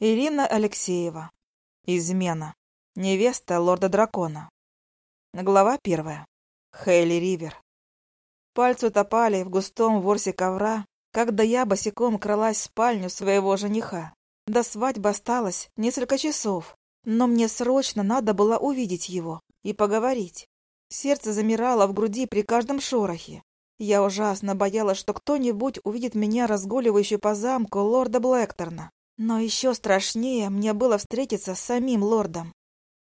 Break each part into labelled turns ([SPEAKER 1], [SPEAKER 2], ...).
[SPEAKER 1] Ирина Алексеева. Измена. Невеста лорда-дракона. Глава первая. Хейли Ривер. Пальцы утопали в густом ворсе ковра, когда я босиком кралась в спальню своего жениха. До свадьбы осталось несколько часов, но мне срочно надо было увидеть его и поговорить. Сердце замирало в груди при каждом шорохе. Я ужасно боялась, что кто-нибудь увидит меня разгуливающую по замку лорда Блэкторна. Но еще страшнее мне было встретиться с самим лордом.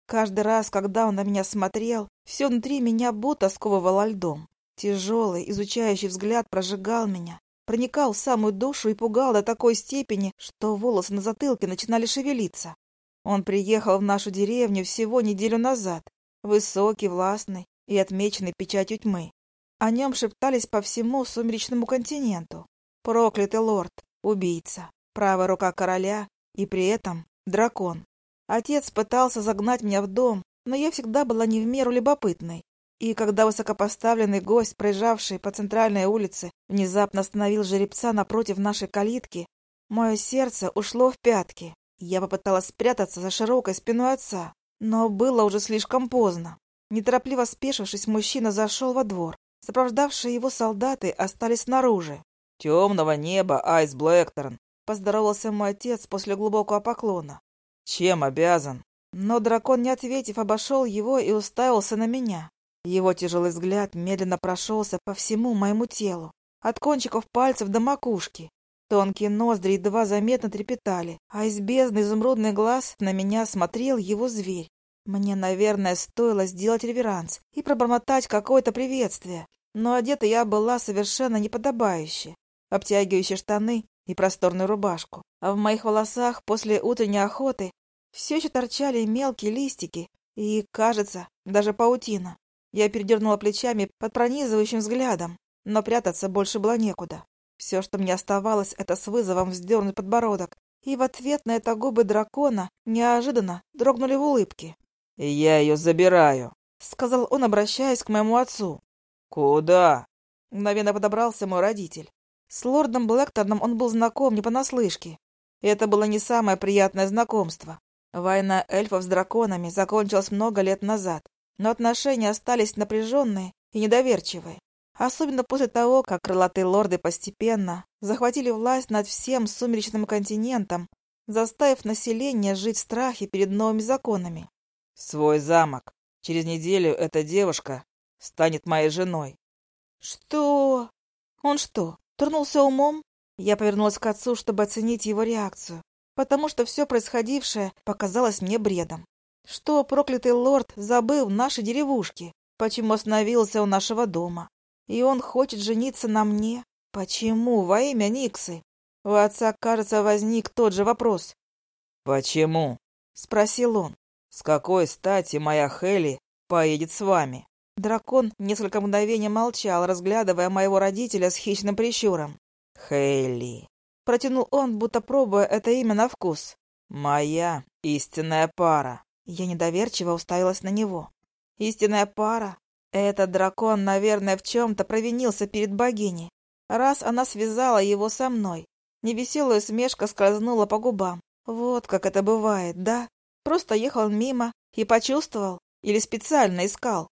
[SPEAKER 1] Каждый раз, когда он на меня смотрел, все внутри меня будто сковывало льдом. Тяжелый, изучающий взгляд прожигал меня, проникал в самую душу и пугал до такой степени, что волосы на затылке начинали шевелиться. Он приехал в нашу деревню всего неделю назад, высокий, властный и отмеченный печатью тьмы. О нем шептались по всему сумеречному континенту. Проклятый лорд, убийца, правая рука короля и при этом дракон. Отец пытался загнать меня в дом, но я всегда была не в меру любопытной. И когда высокопоставленный гость, проезжавший по центральной улице, внезапно остановил жеребца напротив нашей калитки, мое сердце ушло в пятки. Я попыталась спрятаться за широкой спиной отца, но было уже слишком поздно. Неторопливо спешившись, мужчина зашел во двор. Сопровождавшие его солдаты остались снаружи.
[SPEAKER 2] «Темного неба, Айс Блэкторн!»
[SPEAKER 1] Поздоровался мой отец после глубокого поклона.
[SPEAKER 2] «Чем обязан?»
[SPEAKER 1] Но дракон, не ответив, обошел его и уставился на меня. Его тяжелый взгляд медленно прошелся по всему моему телу, от кончиков пальцев до макушки. Тонкие ноздри едва заметно трепетали, а из бездны изумрудный глаз на меня смотрел его зверь. Мне, наверное, стоило сделать реверанс и пробормотать какое-то приветствие, но одета я была совершенно неподобающе. Обтягивающие штаны и просторную рубашку. А в моих волосах после утренней охоты все еще торчали мелкие листики и, кажется, даже паутина. Я передернула плечами под пронизывающим взглядом, но прятаться больше было некуда. Все, что мне оставалось, это с вызовом вздернуть подбородок, и в ответ на это губы дракона неожиданно дрогнули в улыбке.
[SPEAKER 2] «Я ее забираю», —
[SPEAKER 1] сказал он, обращаясь к моему отцу.
[SPEAKER 2] «Куда?»
[SPEAKER 1] — мгновенно подобрался мой родитель. С лордом Блэкторном он был знаком не понаслышке. Это было не самое приятное знакомство. Война эльфов с драконами закончилась много лет назад, но отношения остались напряженные и недоверчивые. Особенно после того, как крылатые лорды постепенно захватили власть над всем сумеречным континентом, заставив население жить в страхе перед новыми законами.
[SPEAKER 2] «Свой замок. Через неделю эта девушка станет моей женой».
[SPEAKER 1] «Что? Он что, Турнулся умом. Я повернулась к отцу, чтобы оценить его реакцию, потому что все происходившее показалось мне бредом. Что проклятый лорд забыл в нашей деревушке? Почему остановился у нашего дома? И он хочет жениться на мне? Почему? Во имя Никсы? У отца, кажется, возник тот же вопрос.
[SPEAKER 2] «Почему?»
[SPEAKER 1] — спросил он.
[SPEAKER 2] «С какой стати моя Хелли поедет с вами?»
[SPEAKER 1] Дракон несколько мгновений молчал, разглядывая моего родителя с хищным прищуром.
[SPEAKER 2] «Хейли», —
[SPEAKER 1] протянул он, будто пробуя это имя на вкус.
[SPEAKER 2] «Моя истинная пара».
[SPEAKER 1] Я недоверчиво уставилась на него. «Истинная пара? Этот дракон, наверное, в чем-то провинился перед богиней. Раз она связала его со мной, невеселая смешка скользнула по губам. Вот как это бывает, да? Просто ехал мимо и почувствовал или специально искал.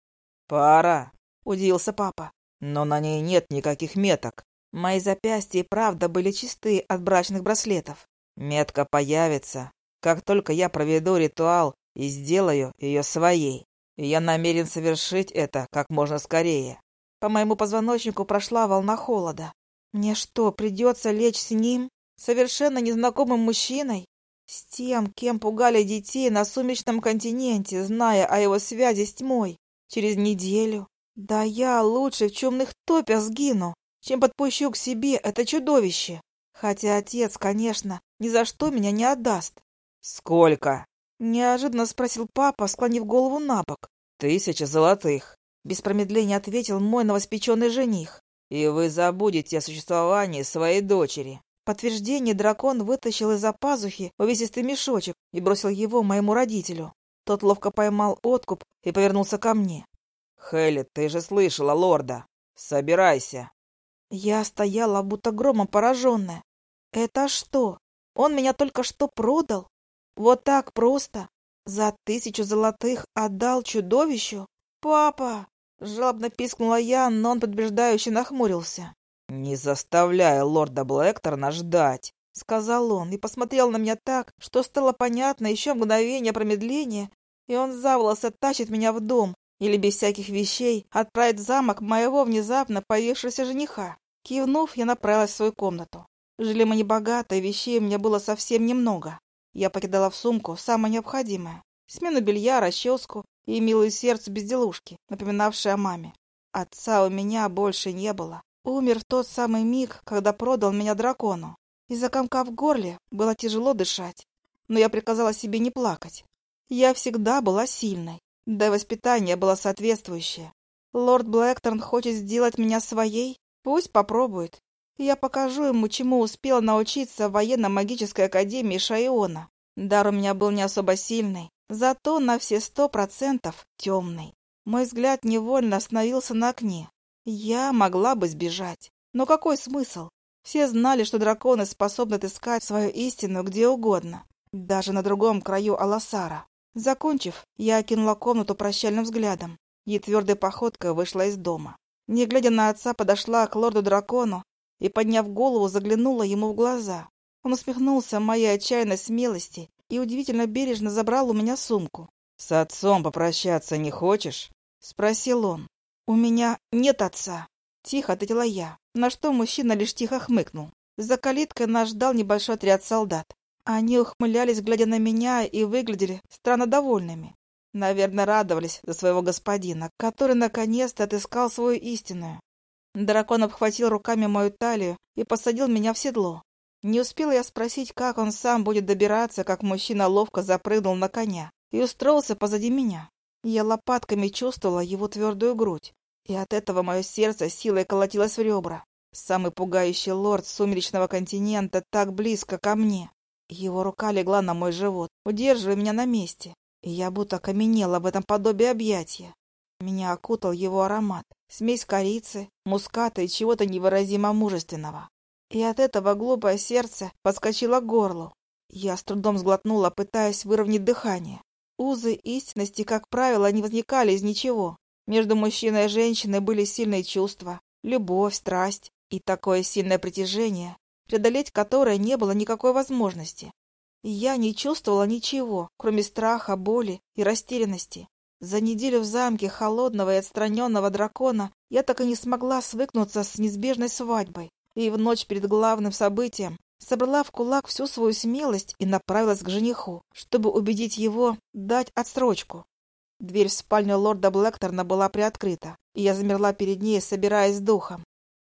[SPEAKER 2] «Пара!»
[SPEAKER 1] — удивился папа.
[SPEAKER 2] «Но на ней нет никаких меток».
[SPEAKER 1] Мои запястья и правда были чисты от брачных браслетов.
[SPEAKER 2] «Метка появится, как только я проведу ритуал и сделаю ее своей. И я намерен совершить это как можно скорее».
[SPEAKER 1] По моему позвоночнику прошла волна холода. Мне что, придется лечь с ним, совершенно незнакомым мужчиной? С тем, кем пугали детей на сумеречном континенте, зная о его связи с тьмой? Через неделю. Да я лучше в темных топях сгину, чем подпущу к себе это чудовище. Хотя отец, конечно, ни за что меня не отдаст.
[SPEAKER 2] «Сколько?»
[SPEAKER 1] — неожиданно спросил папа, склонив голову на бок.
[SPEAKER 2] «Тысяча золотых», —
[SPEAKER 1] без промедления ответил мой новоспеченный жених.
[SPEAKER 2] «И вы забудете о существовании своей дочери».
[SPEAKER 1] подтверждение дракон вытащил из-за пазухи увесистый мешочек и бросил его моему родителю. Тот ловко поймал откуп и повернулся ко мне.
[SPEAKER 2] «Хелли, ты же слышала лорда! Собирайся!»
[SPEAKER 1] Я стояла, будто громом пораженная. «Это что? Он меня только что продал. Вот так просто. За тысячу золотых отдал чудовищу? Папа! Жалобно пискнула я, но он подбеждающе нахмурился.
[SPEAKER 2] «Не заставляй лорда Блэкторна ждать», —
[SPEAKER 1] сказал он и посмотрел на меня так, что стало понятно еще мгновение промедления, и он за волосы тащит меня в дом или без всяких вещей отправит в замок моего внезапно появившегося жениха. Кивнув, я направилась в свою комнату. Жили мы небогато, и вещей у меня было совсем немного. Я покидала в сумку самое необходимое. Смену белья, расческу и милую сердце безделушки, напоминавшие о маме. Отца у меня больше не было. Умер в тот самый миг, когда продал меня дракону. Из-за комка в горле было тяжело дышать, но я приказала себе не плакать. Я всегда была сильной, да и воспитание было соответствующее. Лорд Блэкторн хочет сделать меня своей? Пусть попробует. Я покажу ему, чему успела научиться в военно-магической академии Шайона. Дар у меня был не особо сильный, зато на все сто процентов темный. Мой взгляд невольно остановился на окне, я могла бы сбежать. Но какой смысл? Все знали, что драконы способны отыскать свою истину где угодно, даже на другом краю Аласара. Закончив, я окинула комнату прощальным взглядом и твердой походкой вышла из дома. Не глядя на отца, подошла к лорду-дракону и, подняв голову, заглянула ему в глаза. Он усмехнулся моей отчаянной смелости и удивительно бережно забрал у меня сумку.
[SPEAKER 2] «С отцом попрощаться не хочешь?»
[SPEAKER 1] — спросил он. «У меня нет отца», — тихо ответила я, на что мужчина лишь тихо хмыкнул. За калиткой нас ждал небольшой отряд солдат. Они ухмылялись, глядя на меня, и выглядели странно довольными. Наверное, радовались за своего господина, который наконец-то отыскал свою истинную. Дракон обхватил руками мою талию и посадил меня в седло. Не успела я спросить, как он сам будет добираться, как мужчина ловко запрыгнул на коня и устроился позади меня. Я лопатками чувствовала его твердую грудь, и от этого мое сердце силой колотилось в ребра. Самый пугающий лорд сумеречного континента так близко ко мне. Его рука легла на мой живот, удерживая меня на месте, и я будто окаменела в этом подобии объятия. Меня окутал его аромат, смесь корицы, муската и чего-то невыразимо мужественного. И от этого глупое сердце подскочило к горлу. Я с трудом сглотнула, пытаясь выровнять дыхание. Узы истинности, как правило, не возникали из ничего. Между мужчиной и женщиной были сильные чувства, любовь, страсть и такое сильное притяжение, преодолеть которое не было никакой возможности. я не чувствовала ничего, кроме страха, боли и растерянности. За неделю в замке холодного и отстраненного дракона я так и не смогла свыкнуться с неизбежной свадьбой. И в ночь перед главным событием собрала в кулак всю свою смелость и направилась к жениху, чтобы убедить его дать отсрочку. Дверь в спальню лорда Блэкторна была приоткрыта, и я замерла перед ней, собираясь с духом.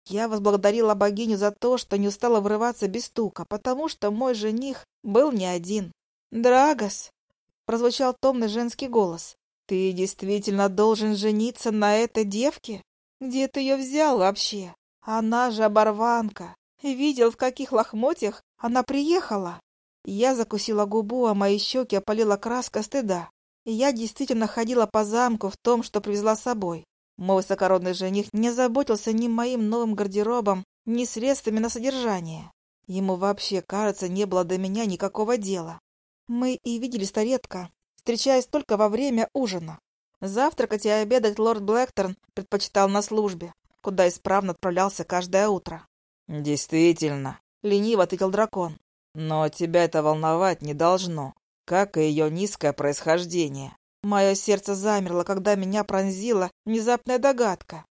[SPEAKER 1] Я возблагодарила богиню за то, что не устала врываться без стука, потому что мой жених был не один. «Драгос!» — прозвучал томный женский голос. «Ты действительно должен жениться на этой девке? Где ты ее взял вообще? Она же оборванка. Видел, в каких лохмотьях она приехала. Я закусила губу, а мои щеки опалила краска стыда. Я действительно ходила по замку в том, что привезла с собой. Мой высокородный жених не заботился ни моим новым гардеробом, ни средствами на содержание. Ему вообще, кажется, не было до меня никакого дела. Мы и виделись-то редко, встречаясь только во время ужина. Завтракать и обедать лорд Блэкторн предпочитал на службе, куда исправно отправлялся каждое утро.
[SPEAKER 2] «Действительно», — лениво ответил дракон. «Но тебя это волновать не должно, как и ее низкое происхождение».
[SPEAKER 1] Мое сердце замерло, когда меня пронзила внезапная догадка.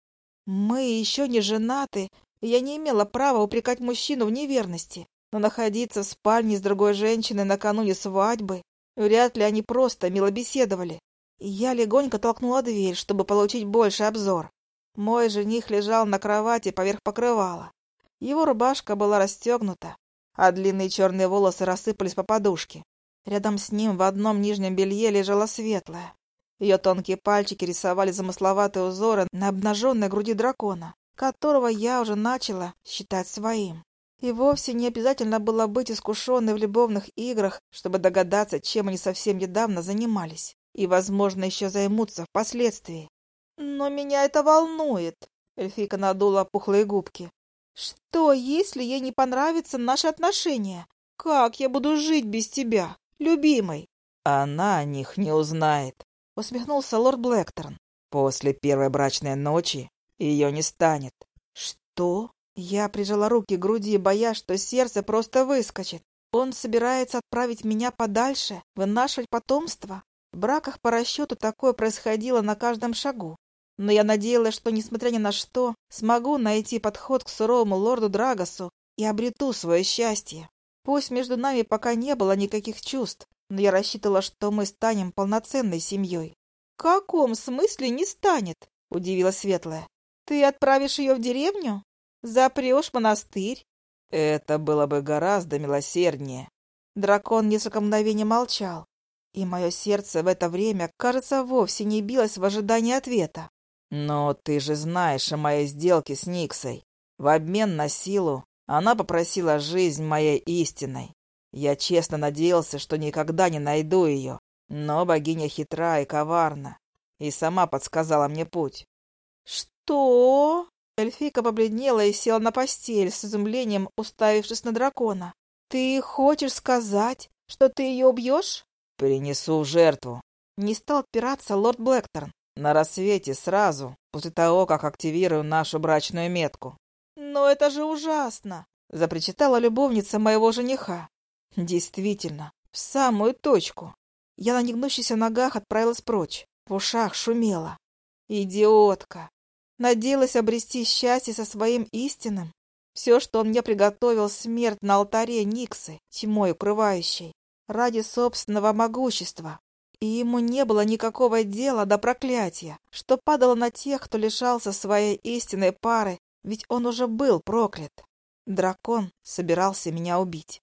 [SPEAKER 1] Мы еще не женаты, и я не имела права упрекать мужчину в неверности. Но находиться в спальне с другой женщиной накануне свадьбы, вряд ли они просто мило беседовали. Я легонько толкнула дверь, чтобы получить больше обзор. Мой жених лежал на кровати поверх покрывала. Его рубашка была расстегнута, а длинные черные волосы рассыпались по подушке. Рядом с ним в одном нижнем белье лежала светлая. Ее тонкие пальчики рисовали замысловатые узоры на обнаженной груди дракона, которого я уже начала считать своим. И вовсе не обязательно было быть искушенной в любовных играх, чтобы догадаться, чем они совсем недавно занимались. И, возможно, еще займутся впоследствии. «Но меня это волнует», — эльфика надула пухлые губки. Что, если ей не понравятся наши отношения? Как я буду жить без тебя, любимый?
[SPEAKER 2] Она о них не узнает,
[SPEAKER 1] усмехнулся лорд Блэкторн.
[SPEAKER 2] После первой брачной ночи ее не станет.
[SPEAKER 1] Что? Я прижала руки к груди, боясь, что сердце просто выскочит. Он собирается отправить меня подальше, вынашивать потомство. В браках по расчету такое происходило на каждом шагу. Но я надеялась, что, несмотря ни на что, смогу найти подход к суровому лорду Драгосу и обрету свое счастье. Пусть между нами пока не было никаких чувств, но я рассчитывала, что мы станем полноценной семьей. — В каком смысле не станет? — удивила Светлая. — Ты отправишь ее в деревню? Запрешь монастырь?
[SPEAKER 2] Это было бы гораздо милосерднее.
[SPEAKER 1] Дракон несколько мгновений молчал, и мое сердце в это время, кажется, вовсе не билось в ожидании ответа.
[SPEAKER 2] Но ты же знаешь о моей сделке с Никсой. В обмен на силу она попросила жизнь моей истиной. Я честно надеялся, что никогда не найду ее, но богиня хитра и коварна, и сама подсказала мне путь.
[SPEAKER 1] «Что?» Эльфийка побледнела и села на постель, с изумлением уставившись на дракона. «Ты хочешь сказать, что ты ее убьешь?»
[SPEAKER 2] «Принесу в жертву».
[SPEAKER 1] Не стал отпираться лорд Блэкторн.
[SPEAKER 2] «На рассвете сразу, после того, как активирую нашу брачную метку».
[SPEAKER 1] «Но это же ужасно!» — запричитала любовница моего жениха. Действительно, в самую точку. Я на негнущихся ногах отправилась прочь. В ушах шумело. Идиотка! Надеялась обрести счастье со своим истинным. Все, что он мне приготовил, смерть на алтаре Никсы, тьмой укрывающей, ради собственного могущества. И ему не было никакого дела до проклятия, что падало на тех, кто лишался своей истинной пары ведь он уже был проклят. Дракон собирался меня убить.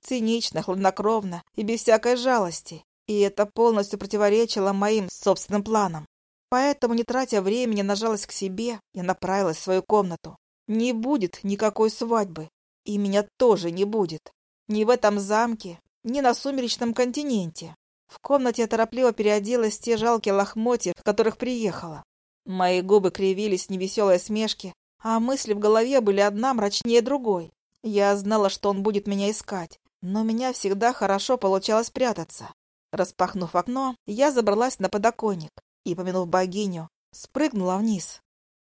[SPEAKER 1] Цинично, хладнокровно и без всякой жалости. И это полностью противоречило моим собственным планам. Поэтому, не тратя времени, нажалась к себе и направилась в свою комнату. Не будет никакой свадьбы. И меня тоже не будет. Ни в этом замке, ни на сумеречном континенте. В комнате я торопливо переоделась в те жалкие лохмотья, в которых приехала. Мои губы кривились в невеселой смешке, а мысли в голове были одна мрачнее другой. Я знала, что он будет меня искать, но меня всегда хорошо получалось прятаться. Распахнув окно, я забралась на подоконник и, помянув богиню, спрыгнула вниз.